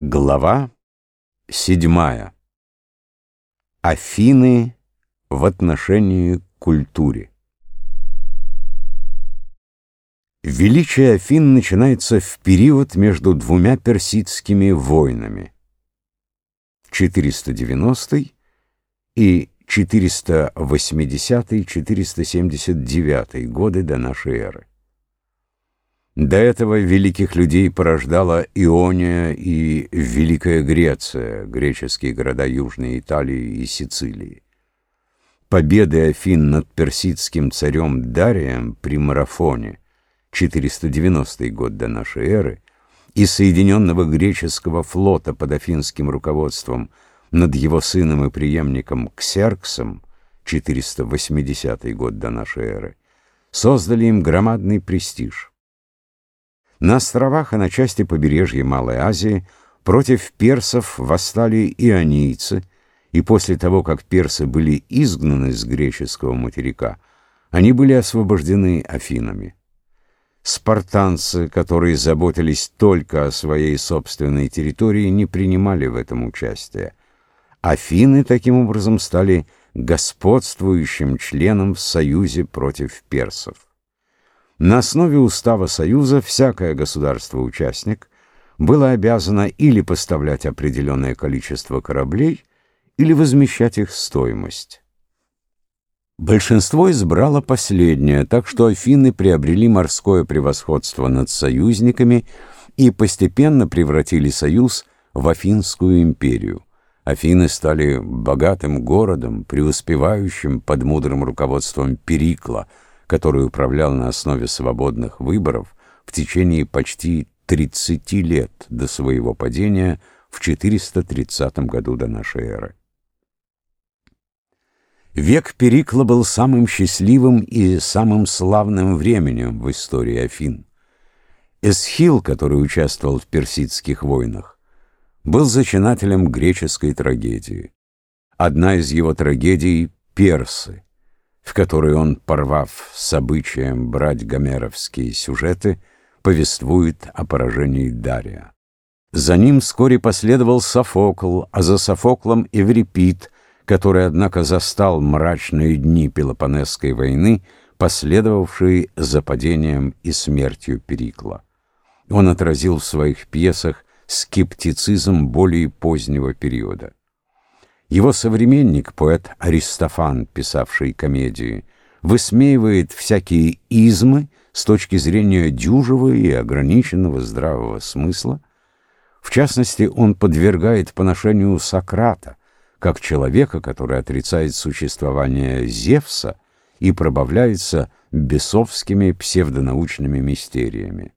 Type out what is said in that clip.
Глава седьмая. Афины в отношении к культуре. Величие Афин начинается в период между двумя персидскими войнами 490 и 480-479 годы до нашей эры. До этого великих людей порождала Иония и Великая Греция, греческие города Южной Италии и Сицилии. Победы Афин над персидским царем Дарием при Марафоне, 490 год до нашей эры, и Соединенного греческого флота под афинским руководством над его сыном и преемником Ксерксом, 480 год до нашей эры, создали им громадный престиж. На островах и на части побережья Малой Азии против персов восстали ионийцы, и после того, как персы были изгнаны с греческого материка, они были освобождены Афинами. Спартанцы, которые заботились только о своей собственной территории, не принимали в этом участия. Афины таким образом стали господствующим членом в союзе против персов. На основе устава Союза всякое государство-участник было обязано или поставлять определенное количество кораблей, или возмещать их стоимость. Большинство избрало последнее, так что Афины приобрели морское превосходство над союзниками и постепенно превратили союз в Афинскую империю. Афины стали богатым городом, преуспевающим под мудрым руководством Перикла – который управлял на основе свободных выборов в течение почти 30 лет до своего падения в 430 году до нашей эры. Век Перикла был самым счастливым и самым славным временем в истории Афин. Эсхил, который участвовал в персидских войнах, был зачинателем греческой трагедии. Одна из его трагедий — персы — в которой он, порвав с обычаем брать гомеровские сюжеты, повествует о поражении Дария. За ним вскоре последовал Софокл, а за Софоклом Эврипид, который, однако, застал мрачные дни Пелопонесской войны, последовавшие за падением и смертью Перикла. Он отразил в своих пьесах скептицизм более позднего периода. Его современник, поэт Аристофан, писавший комедии, высмеивает всякие измы с точки зрения дюжего и ограниченного здравого смысла. В частности, он подвергает поношению Сократа, как человека, который отрицает существование Зевса и пробавляется бесовскими псевдонаучными мистериями.